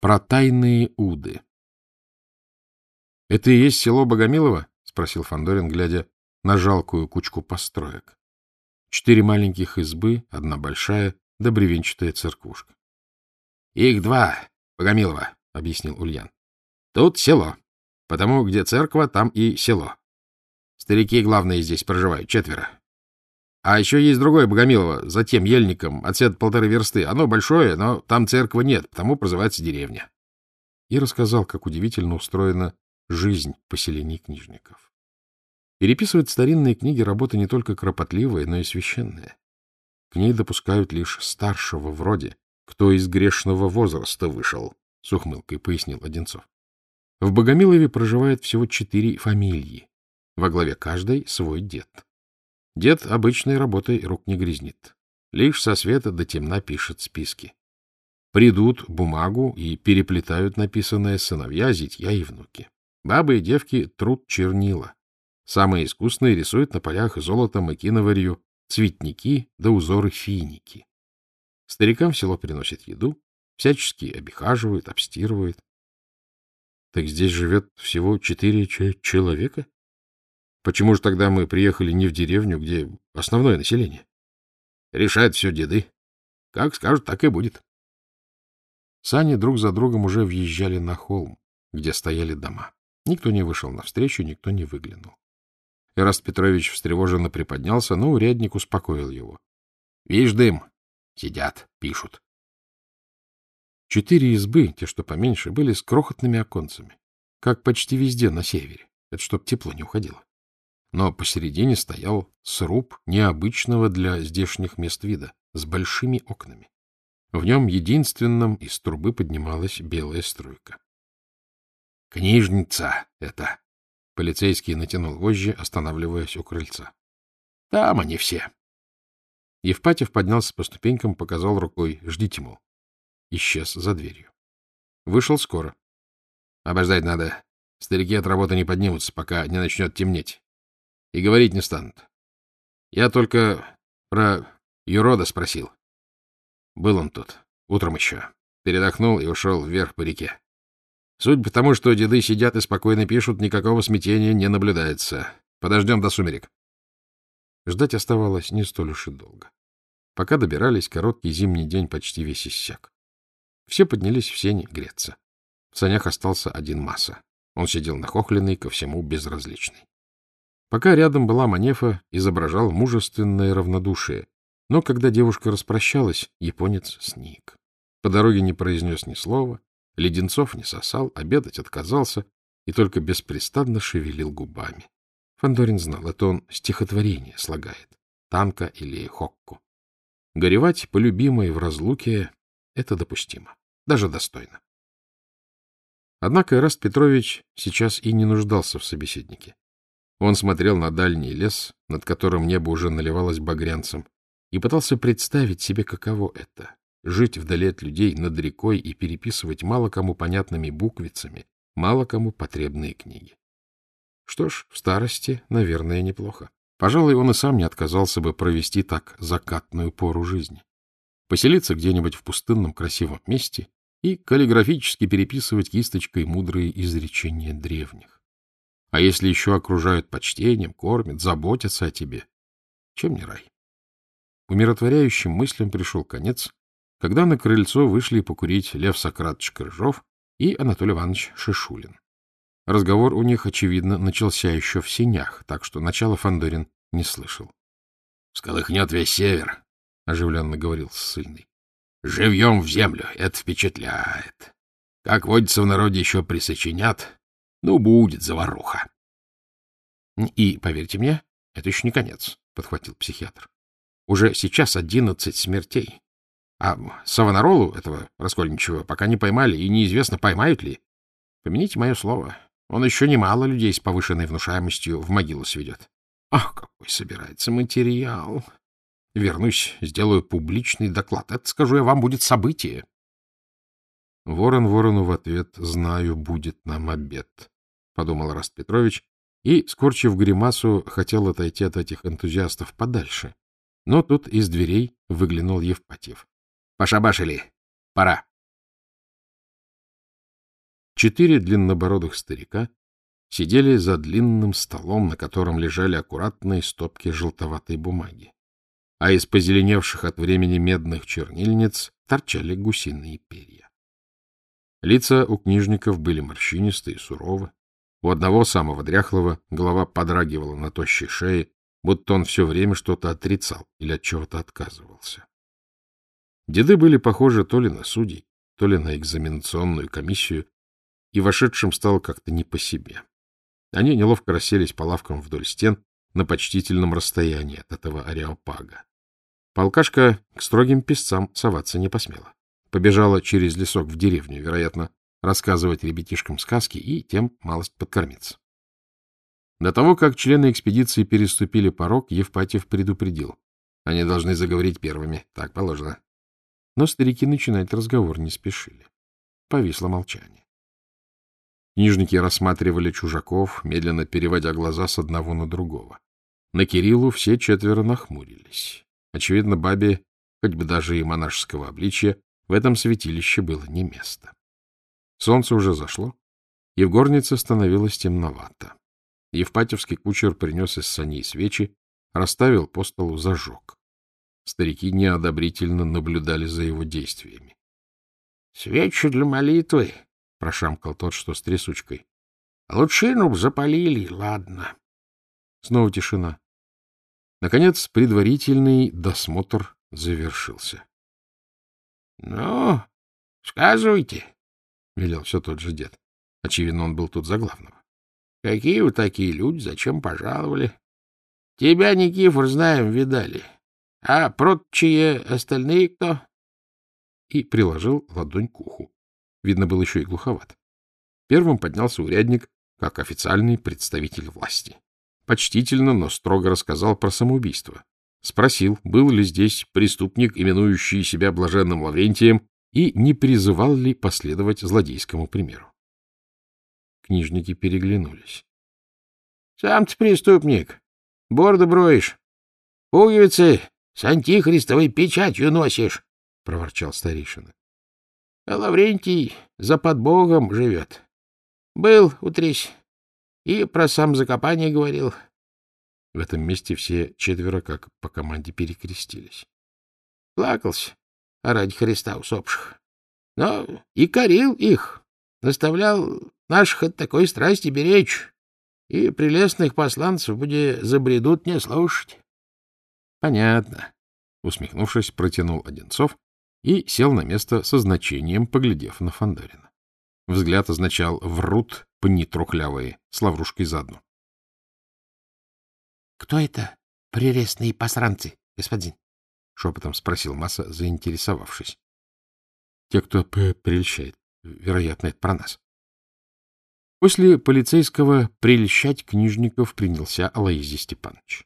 Про тайные уды. — Это и есть село Богомилово? — спросил Фандорин, глядя на жалкую кучку построек. Четыре маленьких избы, одна большая, да бревенчатая церквушка. — Их два, Богомилово, — объяснил Ульян. — Тут село, потому где церковь, там и село. Старики, главные, здесь проживают, четверо. А еще есть другое Богомилово, за тем ельником, отсюда полторы версты. Оно большое, но там церкви нет, потому прозывается деревня. И рассказал, как удивительно устроена жизнь поселений книжников. Переписывать старинные книги работа не только кропотливая, но и священная. К ней допускают лишь старшего вроде, кто из грешного возраста вышел, — с ухмылкой пояснил Одинцов. В Богомилове проживает всего четыре фамилии. Во главе каждой свой дед. Дед обычной работой рук не грязнит. Лишь со света до темна пишет списки. Придут бумагу и переплетают написанное сыновья, зятья и внуки. Бабы и девки труд чернила. Самые искусные рисуют на полях золотом и киноварью цветники да узоры финики. Старикам в село приносят еду, всячески обихаживают, обстирывают. Так здесь живет всего четыре человека? Почему же тогда мы приехали не в деревню, где основное население? Решают все деды. Как скажут, так и будет. Сани друг за другом уже въезжали на холм, где стояли дома. Никто не вышел навстречу, никто не выглянул. Эраст Петрович встревоженно приподнялся, но урядник успокоил его. — Видишь дым? Сидят, пишут. Четыре избы, те, что поменьше, были с крохотными оконцами, как почти везде на севере. Это чтоб тепло не уходило но посередине стоял сруб необычного для здешних мест вида, с большими окнами. В нем единственном из трубы поднималась белая струйка. — Книжница это! — полицейский натянул вожжи, останавливаясь у крыльца. — Там они все. Евпатьев поднялся по ступенькам, показал рукой «Ждите, мол». Исчез за дверью. Вышел скоро. Обождать надо. Старики от работы не поднимутся, пока не начнет темнеть и говорить не станут. Я только про Юрода спросил. Был он тут, утром еще. Передохнул и ушел вверх по реке. Суть потому, что деды сидят и спокойно пишут, никакого смятения не наблюдается. Подождем до сумерек. Ждать оставалось не столь уж и долго. Пока добирались, короткий зимний день почти весь иссяк. Все поднялись в сени греться. В санях остался один масса. Он сидел нахохленный, ко всему безразличный. Пока рядом была Манефа, изображал мужественное равнодушие. Но когда девушка распрощалась, японец сник. По дороге не произнес ни слова, леденцов не сосал, обедать отказался и только беспрестанно шевелил губами. Фандорин знал, это он стихотворение слагает, танка или хокку. Горевать по любимой в разлуке — это допустимо, даже достойно. Однако Эраст Петрович сейчас и не нуждался в собеседнике. Он смотрел на дальний лес, над которым небо уже наливалось багрянцем, и пытался представить себе, каково это — жить вдали от людей над рекой и переписывать мало кому понятными буквицами, мало кому потребные книги. Что ж, в старости, наверное, неплохо. Пожалуй, он и сам не отказался бы провести так закатную пору жизни. Поселиться где-нибудь в пустынном красивом месте и каллиграфически переписывать кисточкой мудрые изречения древних. А если еще окружают почтением, кормят, заботятся о тебе, чем не рай? Умиротворяющим мыслям пришел конец, когда на крыльцо вышли покурить Лев Сократович Крыжов и Анатолий Иванович Шишулин. Разговор у них, очевидно, начался еще в сенях, так что начало Фандорин не слышал. — Сколыхнет весь север, — оживленно говорил ссыльный. — Живьем в землю, это впечатляет. Как водится в народе еще присочинят, ну, будет заваруха. — И, поверьте мне, это еще не конец, — подхватил психиатр. — Уже сейчас одиннадцать смертей. А Савонаролу, этого раскольничего, пока не поймали, и неизвестно, поймают ли. Помяните мое слово, он еще немало людей с повышенной внушаемостью в могилу сведет. Ах, какой собирается материал! Вернусь, сделаю публичный доклад. Это, скажу я вам, будет событие. Ворон ворону в ответ «Знаю, будет нам обед», — подумал Раст Петрович, и, скорчив гримасу, хотел отойти от этих энтузиастов подальше. Но тут из дверей выглянул Евпатьев. — Пошабашили. Пора. четыре длиннобородых старика сидели за длинным столом, на котором лежали аккуратные стопки желтоватой бумаги, а из позеленевших от времени медных чернильниц торчали гусиные перья. Лица у книжников были морщинистые и суровы. У одного самого дряхлого голова подрагивала на тощей шее, будто он все время что-то отрицал или от чего-то отказывался. Деды были похожи то ли на судей, то ли на экзаменационную комиссию, и вошедшим стало как-то не по себе. Они неловко расселись по лавкам вдоль стен на почтительном расстоянии от этого ареопага. Полкашка к строгим песцам соваться не посмела. Побежала через лесок в деревню, вероятно, рассказывать ребятишкам сказки и тем малость подкормиться. До того, как члены экспедиции переступили порог, Евпатьев предупредил. Они должны заговорить первыми. Так положено. Но старики начинать разговор не спешили. Повисло молчание. Книжники рассматривали чужаков, медленно переводя глаза с одного на другого. На Кириллу все четверо нахмурились. Очевидно, бабе, хоть бы даже и монашеского обличия, в этом святилище было не место. Солнце уже зашло, и в горнице становилось темновато. Евпатьевский кучер принес из саней свечи, расставил по столу, зажег. Старики неодобрительно наблюдали за его действиями. — Свечи для молитвы, — прошамкал тот, что с трясучкой. — Лучину б запалили, ладно. Снова тишина. Наконец, предварительный досмотр завершился. — Ну, сказывайте, — велел все тот же дед. Очевидно, он был тут за главного. Какие вы такие люди, зачем пожаловали? Тебя, Никифор, знаем, видали. А прочие остальные кто? И приложил ладонь к уху. Видно, был еще и глуховат. Первым поднялся урядник, как официальный представитель власти. Почтительно, но строго рассказал про самоубийство. Спросил, был ли здесь преступник, именующий себя блаженным Лаврентием, и не призывал ли последовать злодейскому примеру. Книжники переглянулись. — Сам ты преступник. Борду броишь. Пуговицы с антихристовой печатью носишь, — проворчал старейшина. — А Лаврентий за подбогом живет. Был, утрись, и про сам закопание говорил. В этом месте все четверо, как по команде, перекрестились. Плакался ради Христа усопших. Но и корил их, наставлял Наших от такой страсти беречь, и прелестных посланцев буде забредут не слушать. — Понятно. Усмехнувшись, протянул Одинцов и сел на место со значением, поглядев на Фандорина. Взгляд означал «врут, пни трухлявые», с лаврушкой заодно. — Кто это, прелестные посранцы, господин? — шепотом спросил Масса, заинтересовавшись. — Те, кто прельщает. Вероятно, это про нас. После полицейского прельщать книжников принялся Алоизий Степанович.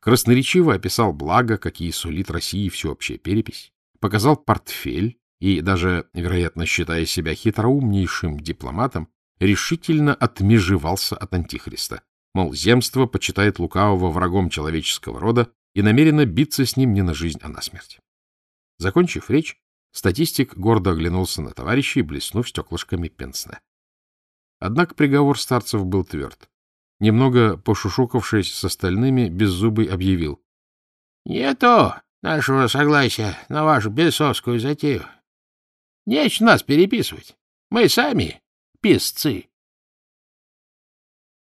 Красноречиво описал благо, какие сулит России всеобщая перепись, показал портфель и, даже, вероятно, считая себя хитроумнейшим дипломатом, решительно отмежевался от Антихриста. Мол, земство почитает лукавого врагом человеческого рода и намерено биться с ним не на жизнь, а на смерть. Закончив речь, статистик гордо оглянулся на товарищей, блеснув стеклышками пенсне. Однако приговор старцев был тверд. Немного пошушукавшись с остальными, Беззубый объявил. — Нету нашего согласия на вашу бесовскую затею. Нечего нас переписывать. Мы сами писцы.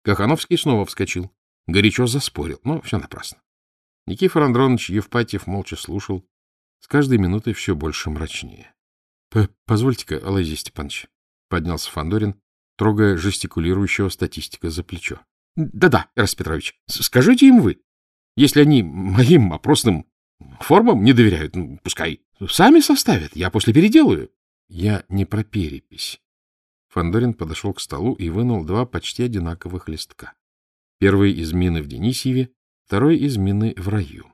Кахановский снова вскочил. Горячо заспорил, но все напрасно. Никифор Андронович Евпатьев молча слушал, с каждой минутой все больше мрачнее. — Позвольте-ка, Алазий Степанович, — поднялся Фандорин трогая жестикулирующего статистика за плечо. Да — Да-да, Эрас Петрович, скажите им вы. Если они моим опросным формам не доверяют, ну, пускай сами составят, я после переделаю. Я не про перепись. Фандорин подошел к столу и вынул два почти одинаковых листка. Первый из мины в Денисьеве, второй из мины в раю.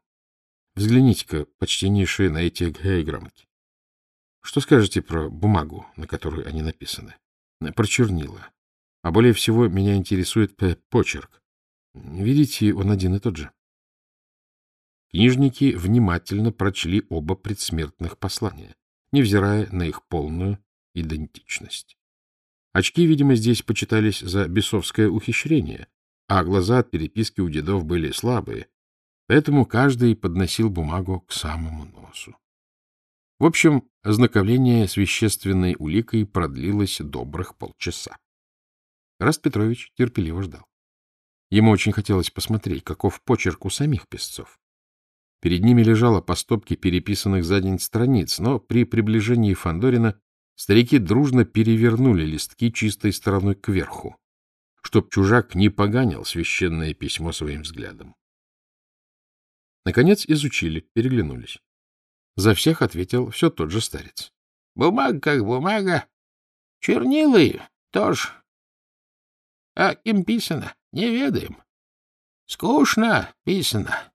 Взгляните-ка, почтеннейшие, на эти грамотки. Что скажете про бумагу, на которой они написаны? про чернила. А более всего меня интересует почерк. Видите, он один и тот же. Книжники внимательно прочли оба предсмертных послания, невзирая на их полную идентичность. Очки, видимо, здесь почитались за бесовское ухищрение, а глаза от переписки у дедов были слабые, поэтому каждый подносил бумагу к самому носу. В общем, ознакомление с вещественной уликой продлилось добрых полчаса. Раст Петрович терпеливо ждал. Ему очень хотелось посмотреть, каков почерк у самих песцов. Перед ними лежало по стопке переписанных за день страниц, но при приближении Фандорина старики дружно перевернули листки чистой стороной кверху, чтоб чужак не поганил священное письмо своим взглядом. Наконец изучили, переглянулись. За всех ответил все тот же старец. — Бумага как бумага. Чернилы тоже. А кем писано, не ведаем. Скучно писано.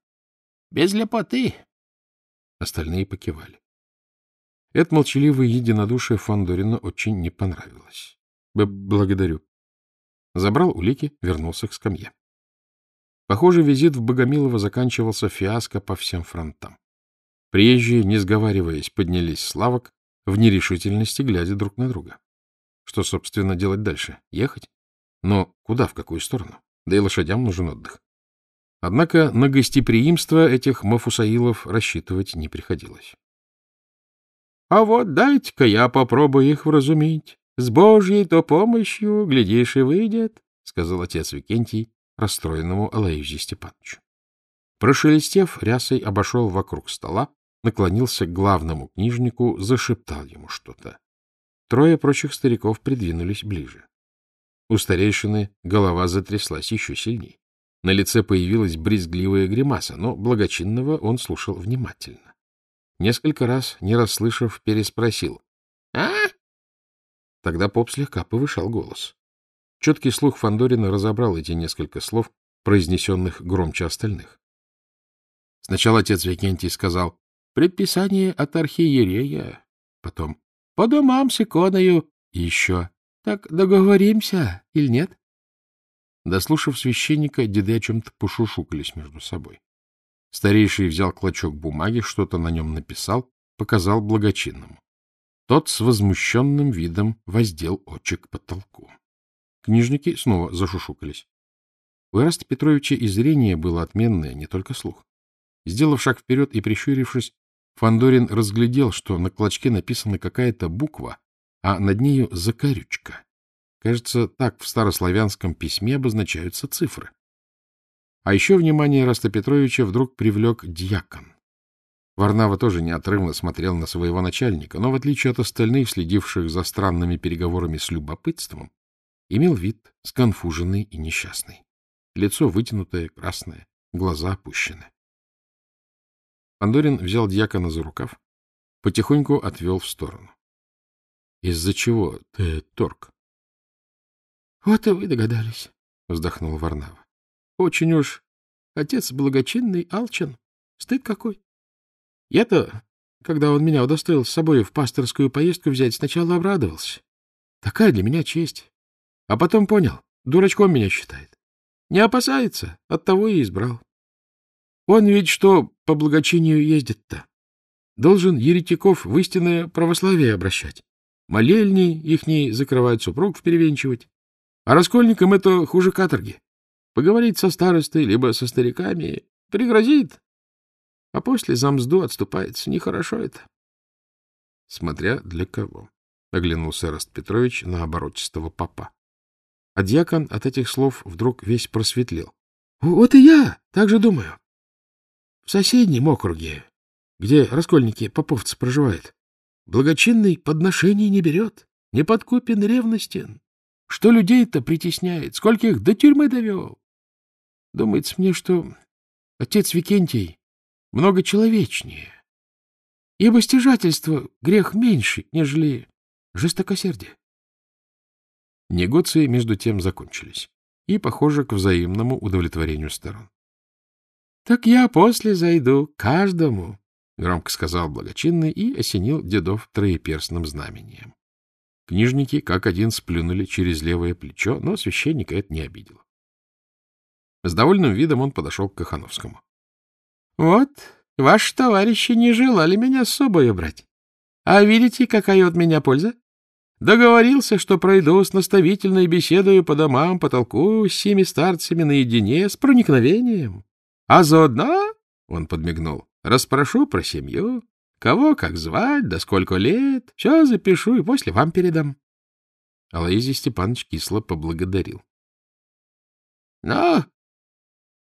Без лепоты. Остальные покивали. Это молчаливое единодушие Фандорина очень не понравилось. — Благодарю. Забрал улики, вернулся к скамье. Похоже, визит в Богомилово заканчивался фиаско по всем фронтам. Приезжие, не сговариваясь, поднялись с лавок, в нерешительности глядя друг на друга. Что, собственно, делать дальше? Ехать? Но куда, в какую сторону? Да и лошадям нужен отдых. Однако на гостеприимство этих мафусаилов рассчитывать не приходилось. — А вот дайте-ка я попробую их вразумить. С Божьей-то помощью, глядишь, и выйдет, — сказал отец Викентий расстроенному Алаизии Степановичу. Прошелестев, рясой обошел вокруг стола, наклонился к главному книжнику, зашептал ему что-то. Трое прочих стариков придвинулись ближе. У старейшины голова затряслась еще сильней. На лице появилась брезгливая гримаса, но благочинного он слушал внимательно. Несколько раз, не расслышав, переспросил. — А? Тогда поп слегка повышал голос. Четкий слух Фандорина разобрал эти несколько слов, произнесенных громче остальных. Сначала отец Викентий сказал «Предписание от архиерея», потом «По домам с иконою» и еще «Так договоримся или нет?» Дослушав священника, деды о чем-то пошушукались между собой. Старейший взял клочок бумаги, что-то на нем написал, показал благочинному. Тот с возмущенным видом воздел очи к потолку. Книжники снова зашушукались. У Ираста Петровича и зрение было отменное, не только слух. Сделав шаг вперед и прищурившись, Фандорин разглядел, что на клочке написана какая-то буква, а над нею закорючка. Кажется, так в старославянском письме обозначаются цифры. А еще внимание Раста Петровича вдруг привлек дьякон. Варнава тоже неотрывно смотрел на своего начальника, но, в отличие от остальных, следивших за странными переговорами с любопытством, имел вид сконфуженный и несчастный. Лицо вытянутое, красное, глаза опущены. Пандорин взял дьякона за рукав, потихоньку отвел в сторону. — Из-за чего ты торг? — Вот и вы догадались, — вздохнул Варнава. — Очень уж отец благочинный, алчен. Стыд какой. Я-то, когда он меня удостоил с собой в пасторскую поездку взять, сначала обрадовался. Такая для меня честь. А потом понял, дурачком меня считает. Не опасается, оттого и избрал. Он ведь что по благочинию ездит-то? Должен еретиков в истинное православие обращать. Молельни ихней закрывать, супругов перевенчивать. А раскольникам это хуже каторги. Поговорить со старостой, либо со стариками, пригрозит. А после за мзду отступается. Нехорошо это. Смотря для кого, — оглянулся Раст Петрович на оборотистого папа. А дьякон от этих слов вдруг весь просветлел. — Вот и я так же думаю. В соседнем округе, где раскольники поповцы проживают, благочинный подношений не берет, не подкупен ревностен. Что людей-то притесняет, сколько их до тюрьмы довел. Думается мне, что отец Викентий много человечнее, ибо стяжательство — грех меньше, нежели жестокосердие. Негоции между тем закончились и, похоже, к взаимному удовлетворению сторон. — Так я после зайду каждому, — громко сказал благочинный и осенил дедов троеперстным знамением. Книжники как один сплюнули через левое плечо, но священника это не обидело. С довольным видом он подошел к Кахановскому. — Вот, ваши товарищи не желали меня с собой брать. А видите, какая от меня польза? Договорился, что пройду с наставительной беседою по домам, потолкую с семи старцами наедине с проникновением. А заодно, — он подмигнул, — расспрошу про семью, кого как звать, да сколько лет, все запишу и после вам передам. Алоизий Степанович кисло поблагодарил. — Ну,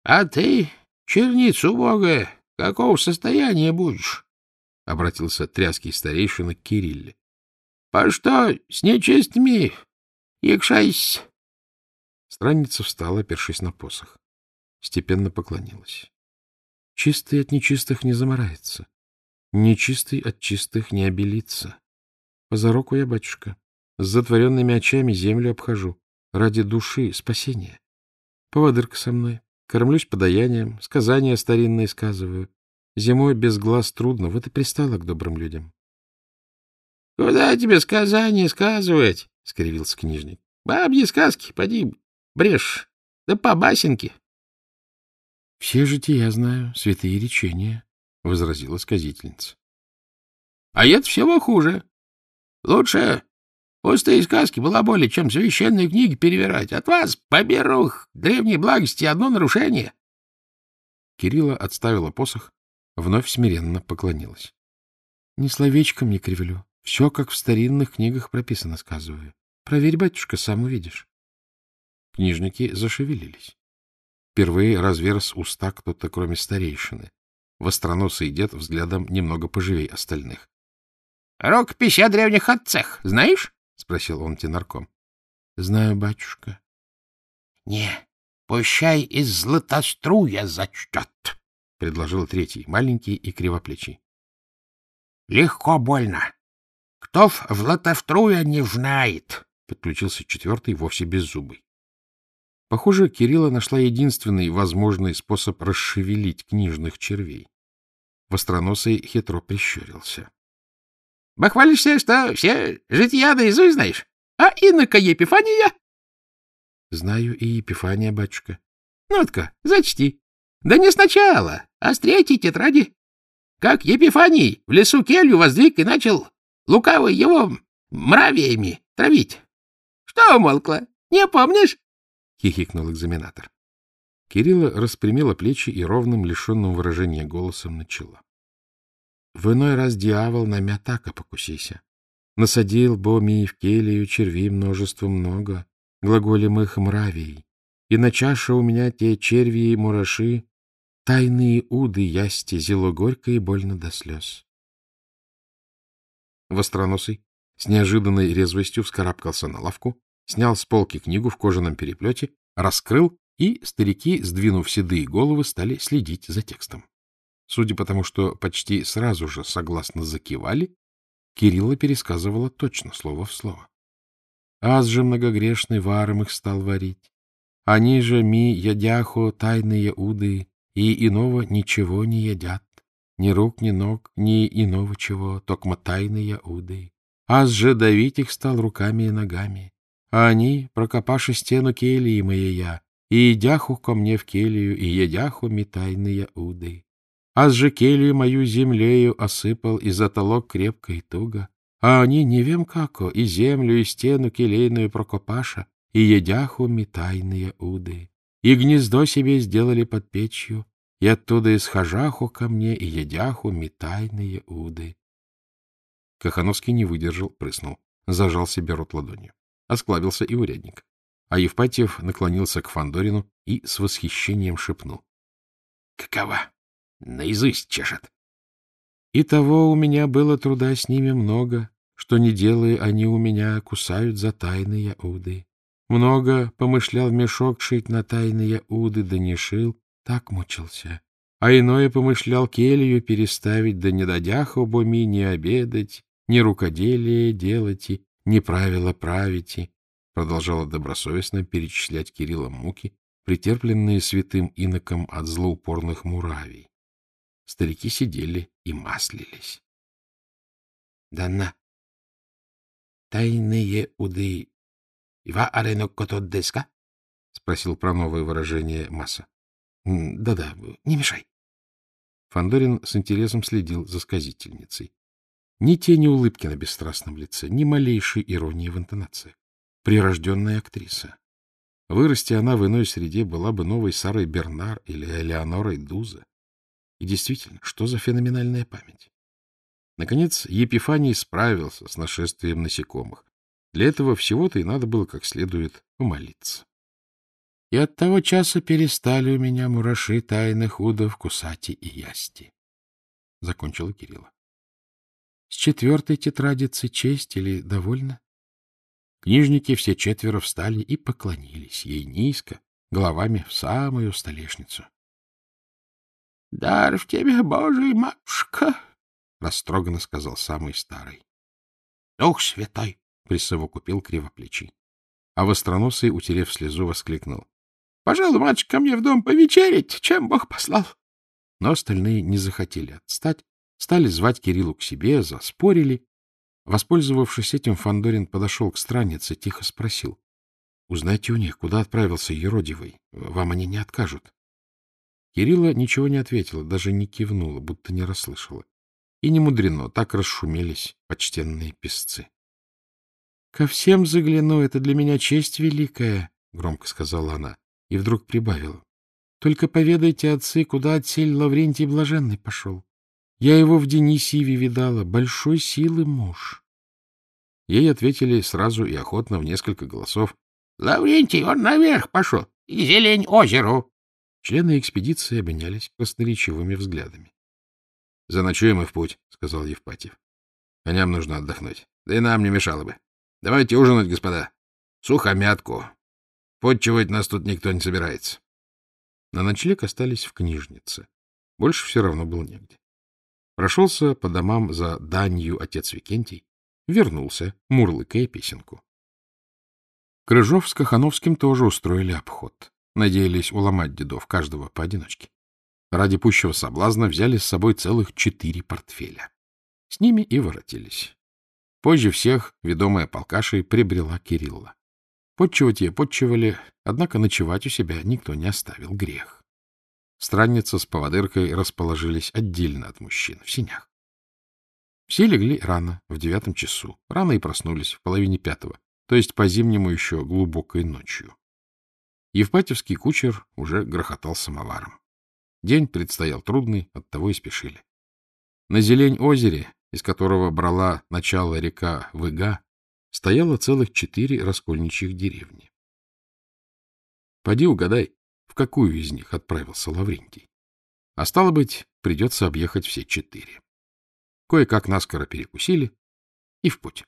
а ты, черницу убогая, какого состояния будешь? — обратился тряский старейшина к Кирилле. — По что с нечистыми якшайся? Странница встала, опершись на посох. Степенно поклонилась. Чистый от нечистых не заморается. Нечистый от чистых не обелится. По зароку я, батюшка, с затворенными очами землю обхожу. Ради души спасения. Поводырка со мной. Кормлюсь подаянием, сказания старинные сказываю. Зимой без глаз трудно, вот и пристала к добрым людям. — Куда тебе сказания сказывать? — скривился книжник. — Бабьи сказки, поди, брешь, да по басенке. — Все жития знаю, святые речения, — возразила сказительница. — А это всего хуже. Лучше пустые сказки была более, чем священные книги перевирать. От вас, поберух, древней благости одно нарушение. Кирилла отставила посох, вновь смиренно поклонилась. — Ни словечком не кривлю. Все, как в старинных книгах прописано, сказываю. Проверь, батюшка, сам увидишь. Книжники зашевелились. Впервые разверз уста кто-то, кроме старейшины. Востроносый дед взглядом немного поживей остальных. — Рукопись о древних отцах знаешь? — спросил он тенарком. — Знаю, батюшка. — Не, пущай из златоструя зачтет, — предложил третий, маленький и кривоплечий. — Легко больно. Кто в Влатовтруя не знает, — подключился четвертый, вовсе беззубый. Похоже, Кирилла нашла единственный возможный способ расшевелить книжных червей. Востроносый хитро прищурился. — Бахвалишься, что все жития наизусть знаешь? А инока Епифания? — Знаю и Епифания, батюшка. — Ну-ка, зачти. Да не сначала, а с третьей тетради. Как Епифаний в лесу келью воздвиг и начал Лукавый его мравиями травить. Что умолкла? Не помнишь? — хихикнул экзаменатор. Кирилла распрямила плечи и ровным, лишенным выражения голосом начала. В иной раз дьявол на мя так покусися. Насадил боми и в келью червей множество много, глаголем их мравей. И на чаше у меня те черви и мураши, тайные уды ясти, зело горько и больно до слез. Востроносый с неожиданной резвостью вскарабкался на лавку, снял с полки книгу в кожаном переплете, раскрыл, и старики, сдвинув седые головы, стали следить за текстом. Судя по тому, что почти сразу же согласно закивали, Кирилла пересказывала точно слово в слово. Аз же многогрешный варом их стал варить. Они же ми ядяхо тайные уды, и иного ничего не едят. Ни рук, ни ног, ни иного чего, токмо тайные уды. Аз же давить их стал руками и ногами. А они, прокопаши стену келии моей я, и едяху ко мне в келию, и едяху ми тайные уды. Аз же келию мою землею осыпал и затолок крепко и туго, а они не вем како, и землю, и стену келейную прокопаша, и едяху ми тайные уды. И гнездо себе сделали под печью, и оттуда исхожаху ко мне, и едяху метайные уды. Кахановский не выдержал, прыснул, зажал себе рот ладонью. Осклабился и урядник. А Евпатьев наклонился к Фандорину и с восхищением шепнул. — Какова? Наизусть чешет. И того у меня было труда с ними много, что не делая они у меня кусают за тайные уды. Много помышлял мешок шить на тайные уды, да не шил, так мучился. А иное помышлял келью переставить, да не дадях обоми не обедать, ни рукоделие делать, и ни правила править, продолжала добросовестно перечислять Кирилла муки, претерпленные святым иноком от злоупорных муравий. Старики сидели и маслились. — Да на! Тайные уды Ива ареноккотот деска? — спросил про новое выражение Масса. Да-да, не мешай. Фандорин с интересом следил за сказительницей. Ни тени улыбки на бесстрастном лице, ни малейшей иронии в интонации. Прирожденная актриса. Вырасти она в иной среде была бы новой Сарой Бернар или Элеонорой Дузе. И действительно, что за феноменальная память? Наконец, Епифаний справился с нашествием насекомых. Для этого всего-то и надо было как следует помолиться. И от того часа перестали у меня мураши тайных удов кусати и ясти. Закончила Кирилла. С четвертой тетрадицы честь или довольно? Книжники все четверо встали и поклонились ей низко, головами в самую столешницу. — Дар в тебе, Божий, матушка! — растроганно сказал самый старый. — Дух святой! — присовокупил кривоплечий. А востроносый, утерев слезу, воскликнул. — Пожалуй, матушка, ко мне в дом повечерить, чем Бог послал. Но остальные не захотели отстать, стали звать Кириллу к себе, заспорили, Воспользовавшись этим, Фандорин подошел к странице, тихо спросил. — Узнайте у них, куда отправился Еродивый. Вам они не откажут. Кирилла ничего не ответила, даже не кивнула, будто не расслышала. И не мудрено, так расшумелись почтенные песцы. — Ко всем загляну, это для меня честь великая, — громко сказала она, и вдруг прибавила. — Только поведайте, отцы, куда отсель Лаврентий Блаженный пошел. Я его в Денисиеве видала, большой силы муж. Ей ответили сразу и охотно в несколько голосов. — Лаврентий, он наверх пошел, и зелень озеру. Члены экспедиции обменялись красноречивыми взглядами. — Заночуем и в путь, — сказал Евпатьев. — Коням нужно отдохнуть. Да и нам не мешало бы. Давайте ужинать, господа. Сухомятку. Подчивать нас тут никто не собирается. На ночлег остались в книжнице. Больше все равно было негде. Прошелся по домам за данью отец Викентий, вернулся, мурлыкая песенку. Крыжов с Кахановским тоже устроили обход. Надеялись уломать дедов, каждого поодиночке. Ради пущего соблазна взяли с собой целых четыре портфеля. С ними и воротились. Позже всех, ведомая полкашей, прибрела Кирилла. Подчивать ее подчивали, однако ночевать у себя никто не оставил грех. Странница с поводыркой расположились отдельно от мужчин, в синях. Все легли рано, в девятом часу, рано и проснулись, в половине пятого, то есть по-зимнему еще глубокой ночью. Евпатьевский кучер уже грохотал самоваром. День предстоял трудный, оттого и спешили. На Зелень-озере, из которого брала начало река Выга, стояло целых четыре раскольничьих деревни. Поди угадай, в какую из них отправился Лаврентий. А стало быть, придется объехать все четыре. Кое-как наскоро перекусили и в путь.